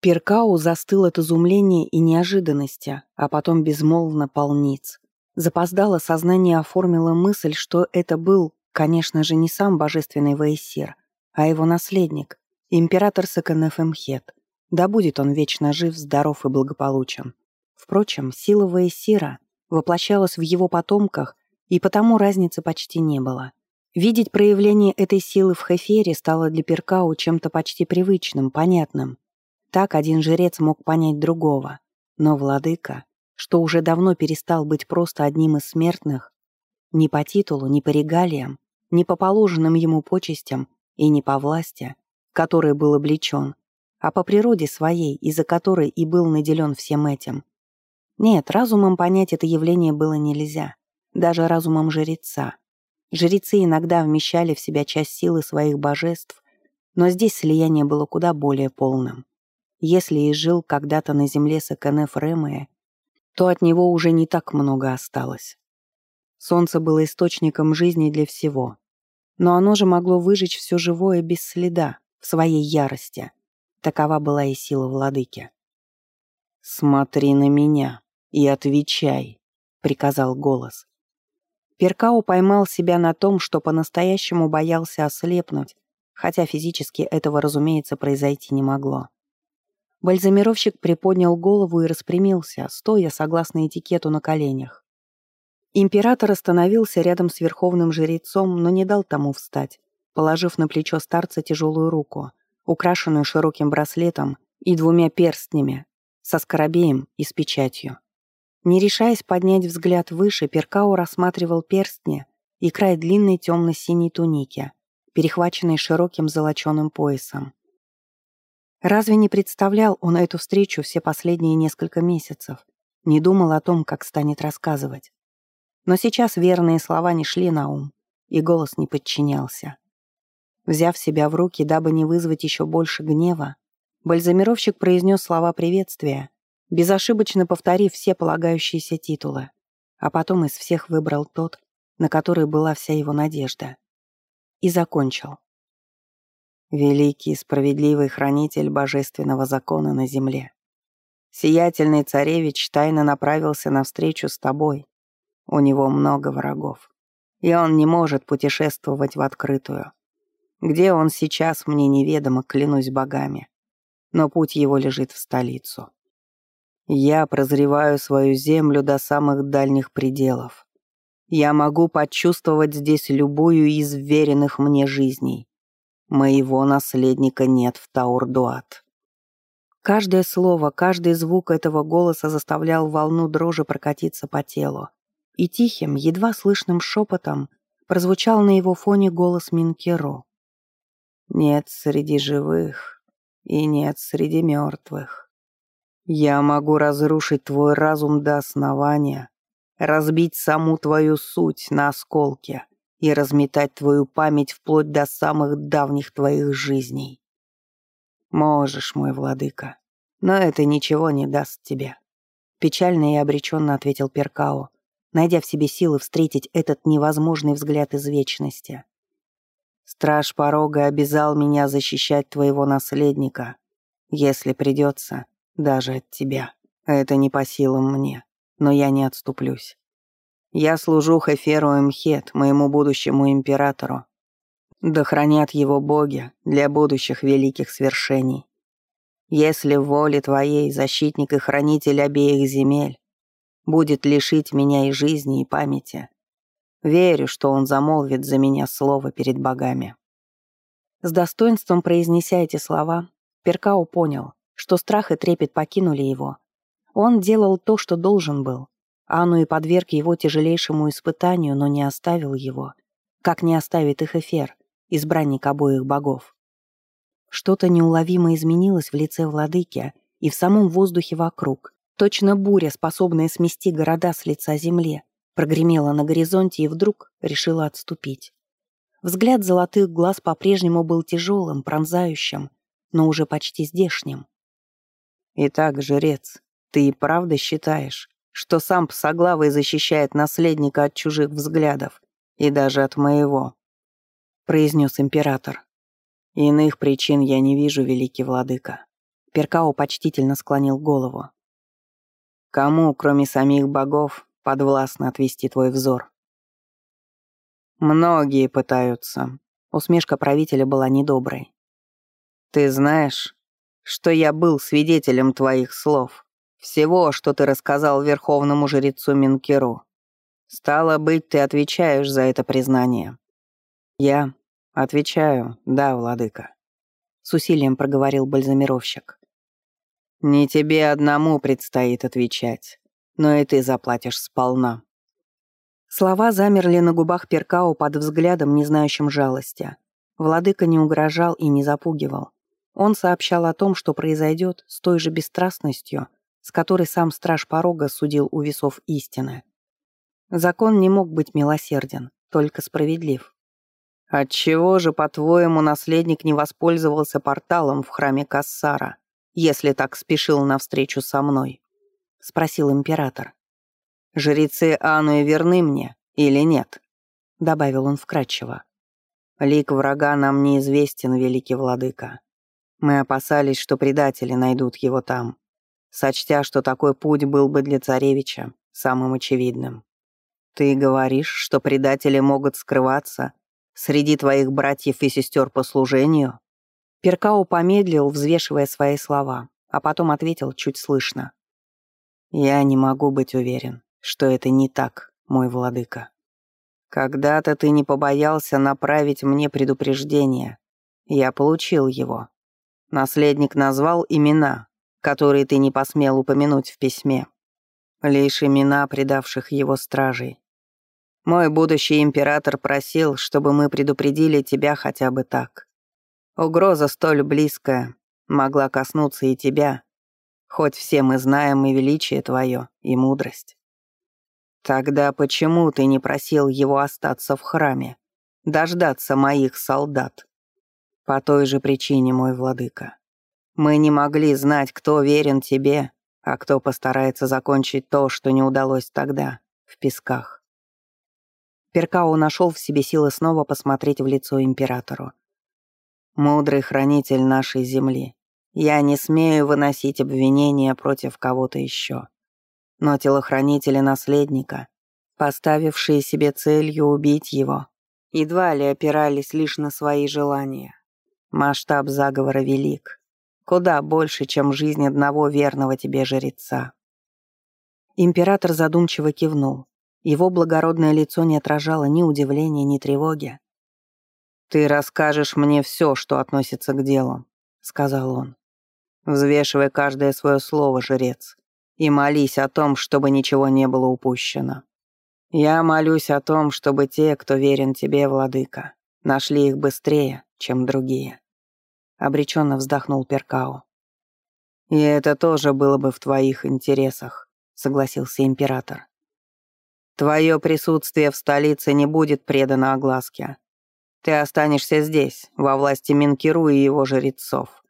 Перкау застыл от изумления и неожиданности, а потом безмолвно полниц. Запоздало сознание оформило мысль, что это был, конечно же, не сам божественный Ваесир, а его наследник, император Саканефемхет. Да будет он вечно жив, здоров и благополучен. Впрочем, сила Ваесира воплощалась в его потомках, и потому разницы почти не было. Видеть проявление этой силы в Хефере стало для Перкау чем-то почти привычным, понятным. Так один жрец мог понять другого. Но владыка, что уже давно перестал быть просто одним из смертных, ни по титулу, ни по регалиям, ни по положенным ему почестям и не по власти, которой был облечен, а по природе своей, из-за которой и был наделен всем этим. Нет, разумом понять это явление было нельзя, даже разумом жреца. Жрецы иногда вмещали в себя часть силы своих божеств, но здесь слияние было куда более полным. Если и жил когда-то на земле Саканеф Ремея, то от него уже не так много осталось. Солнце было источником жизни для всего, но оно же могло выжечь все живое без следа, в своей ярости. Такова была и сила владыки. «Смотри на меня и отвечай», — приказал голос. Перкао поймал себя на том, что по-настоящему боялся ослепнуть, хотя физически этого, разумеется, произойти не могло. Бальзамировщик приподнял голову и распрямился, стоя, согласно этикету, на коленях. Император остановился рядом с верховным жрецом, но не дал тому встать, положив на плечо старца тяжелую руку, украшенную широким браслетом и двумя перстнями, со скоробеем и с печатью. Не решаясь поднять взгляд выше, Перкао рассматривал перстни и край длинной темно-синей туники, перехваченной широким золоченым поясом. Разве не представлял он эту встречу все последние несколько месяцев? Не думал о том, как станет рассказывать. Но сейчас верные слова не шли на ум, и голос не подчинялся. Взяв себя в руки, дабы не вызвать еще больше гнева, бальзамировщик произнес слова приветствия, безошибочно повторив все полагающиеся титулы, а потом из всех выбрал тот, на который была вся его надежда. И закончил. Великий справедливый хранитель божественного закона на земле. Сиятельный царевич тайно направился навстречу с тобой. У него много врагов, и он не может путешествовать в открытую. Где он сейчас, мне неведомо, клянусь богами. Но путь его лежит в столицу. Я прозреваю свою землю до самых дальних пределов. Я могу почувствовать здесь любую из веренных мне жизней. Моего наследника нет в Таурдуат. Каждое слово, каждый звук этого голоса заставлял волну дрожи прокатиться по телу. И тихим, едва слышным шепотом прозвучал на его фоне голос Минкеро. «Нет среди живых и нет среди мертвых. Я могу разрушить твой разум до основания, разбить саму твою суть на осколки, и разметать твою память вплоть до самых давних твоих жизней. Можешь, мой владыка, но это ничего не даст тебе. Печально и обреченно ответил Перкао, найдя в себе силы встретить этот невозможный взгляд из вечности. Страж порога обязал меня защищать твоего наследника, если придется, даже от тебя. Это не по силам мне, но я не отступлюсь. Я служу Хеферу Эмхет, моему будущему императору. Да хранят его боги для будущих великих свершений. Если в воле твоей защитник и хранитель обеих земель будет лишить меня и жизни, и памяти, верю, что он замолвит за меня слово перед богами». С достоинством произнеся эти слова, Перкао понял, что страх и трепет покинули его. Он делал то, что должен был, Анну и подверг его тяжелейшему испытанию, но не оставил его, как не оставит их Эфер, избранник обоих богов. Что-то неуловимо изменилось в лице владыки и в самом воздухе вокруг. Точно буря, способная смести города с лица земли, прогремела на горизонте и вдруг решила отступить. Взгляд золотых глаз по-прежнему был тяжелым, пронзающим, но уже почти здешним. «Итак, жрец, ты и правда считаешь, что сам псоглавый защищает наследника от чужих взглядов и даже от моего», — произнес император. «Иных причин я не вижу, великий владыка. Перкао почтительно склонил голову. «Кому, кроме самих богов, подвластно отвести твой взор?» «Многие пытаются», — усмешка правителя была недоброй. «Ты знаешь, что я был свидетелем твоих слов, всего, что ты рассказал верховному жрецу Минкеру. Стало быть, ты отвечаешь за это признание». «Я отвечаю, да, владыка», — с усилием проговорил бальзамировщик. «Не тебе одному предстоит отвечать, но и ты заплатишь сполна». Слова замерли на губах Перкао под взглядом, не знающим жалости. Владыка не угрожал и не запугивал. Он сообщал о том, что произойдет с той же бесстрастностью, с которой сам страж порога судил у весов истины. Закон не мог быть милосерден, только справедлив. «Отчего же, по-твоему, наследник не воспользовался порталом в храме Кассара?» если так спешил навстречу со мной?» — спросил император. «Жрецы Ануи верны мне или нет?» — добавил он вкратчиво. «Лик врага нам неизвестен, великий владыка. Мы опасались, что предатели найдут его там, сочтя, что такой путь был бы для царевича самым очевидным. Ты говоришь, что предатели могут скрываться среди твоих братьев и сестер по служению?» Перкао помедлил, взвешивая свои слова, а потом ответил чуть слышно. «Я не могу быть уверен, что это не так, мой владыка. Когда-то ты не побоялся направить мне предупреждение. Я получил его. Наследник назвал имена, которые ты не посмел упомянуть в письме. Лишь имена предавших его стражей. Мой будущий император просил, чтобы мы предупредили тебя хотя бы так. Угроза столь близкая могла коснуться и тебя, хоть все мы знаем и величие твое, и мудрость. Тогда почему ты не просил его остаться в храме, дождаться моих солдат? По той же причине, мой владыка. Мы не могли знать, кто верен тебе, а кто постарается закончить то, что не удалось тогда, в песках. Перкао нашел в себе силы снова посмотреть в лицо императору. Мудрый хранитель нашей земли, я не смею выносить обвинения против кого-то еще. Но телохранители наследника, поставившие себе целью убить его, едва ли опирались лишь на свои желания. Масштаб заговора велик, куда больше, чем жизнь одного верного тебе жреца. Император задумчиво кивнул. Его благородное лицо не отражало ни удивления, ни тревоги. «Ты расскажешь мне все, что относится к делу», — сказал он. «Взвешивай каждое свое слово, жрец, и молись о том, чтобы ничего не было упущено. Я молюсь о том, чтобы те, кто верен тебе, владыка, нашли их быстрее, чем другие». Обреченно вздохнул Перкао. «И это тоже было бы в твоих интересах», — согласился император. «Твое присутствие в столице не будет предано огласке, ты останешься здесь, во власти Минкиру и его жрецов.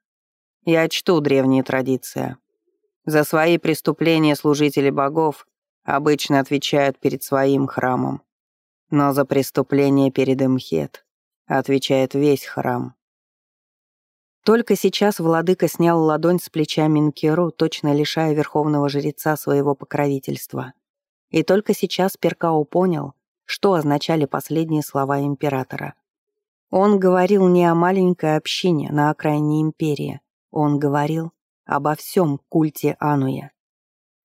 Я чту древние традиции. За свои преступления служители богов обычно отвечают перед своим храмом. Но за преступление перед Имхет отвечает весь храм. Только сейчас владыка снял ладонь с плеча Минкеру, точно лишая верховного жреца своего покровительства. И только сейчас Перкао понял, что означали последние слова императора. Он говорил не о маленькой общине на окраине империи. Он говорил обо всем культе Ануя.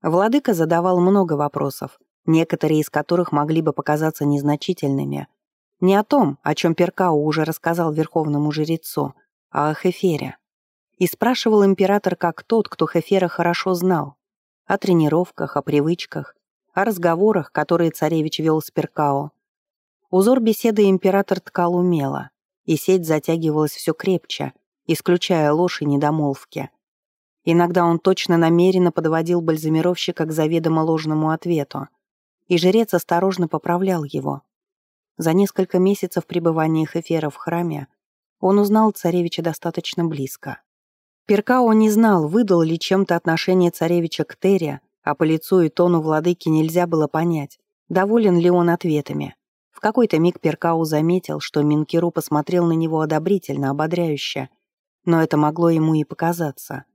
Владыка задавал много вопросов, некоторые из которых могли бы показаться незначительными. Не о том, о чем Перкау уже рассказал верховному жрецу, а о Хефере. И спрашивал император как тот, кто Хефера хорошо знал. О тренировках, о привычках, о разговорах, которые царевич вел с Перкао. Узор беседы император ткал умело и сеть затягивалась все крепче, исключая ложь и недомолвки. Иногда он точно намеренно подводил бальзамировщика к заведомо ложному ответу, и жрец осторожно поправлял его. За несколько месяцев пребывания Хефера в храме он узнал царевича достаточно близко. Перкао не знал, выдал ли чем-то отношение царевича к Терре, а по лицу и тону владыки нельзя было понять, доволен ли он ответами. В какой-то миг Перкау заметил, что Минкеру посмотрел на него одобрительно, ободряюще, но это могло ему и показаться.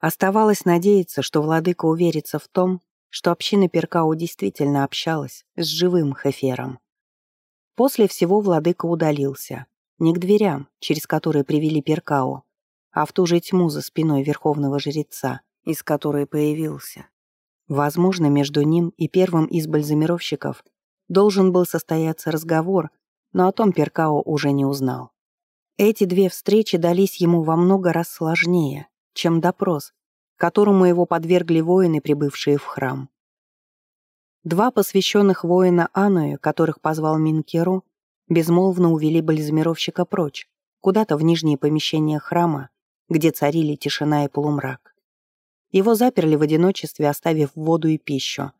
Оставалось надеяться, что владыка уверится в том, что община Перкао действительно общалась с живым Хефером. После всего владыка удалился. Не к дверям, через которые привели Перкао, а в ту же тьму за спиной верховного жреца, из которой появился. Возможно, между ним и первым из бальзамировщиков должен был состояться разговор, но о том Перкао уже не узнал. Эти две встречи дались ему во много раз сложнее, чем допрос, которому его подвергли воины, прибывшие в храм. Два посвященных воина Ануэ, которых позвал Минкеру, безмолвно увели бальзамировщика прочь, куда-то в нижние помещения храма, где царили тишина и полумрак. Его заперли в одиночестве, оставив воду и пищу.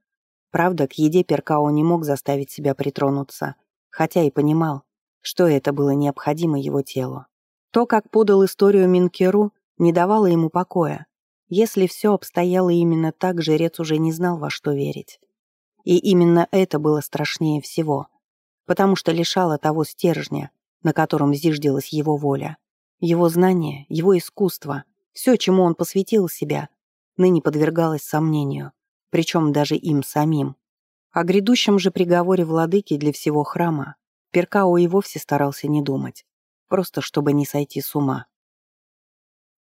Правда, к еде Перкао не мог заставить себя притронуться, хотя и понимал, что это было необходимо его телу. То, как подал историю Минкеру, не давало ему покоя. Если все обстояло именно так, жрец уже не знал, во что верить. И именно это было страшнее всего, потому что лишало того стержня, на котором зиждилась его воля. Его знание, его искусство, все, чему он посвятил себя, ныне подвергалось сомнению, причем даже им самим. О грядущем же приговоре владыки для всего храма Перкао и вовсе старался не думать, просто чтобы не сойти с ума.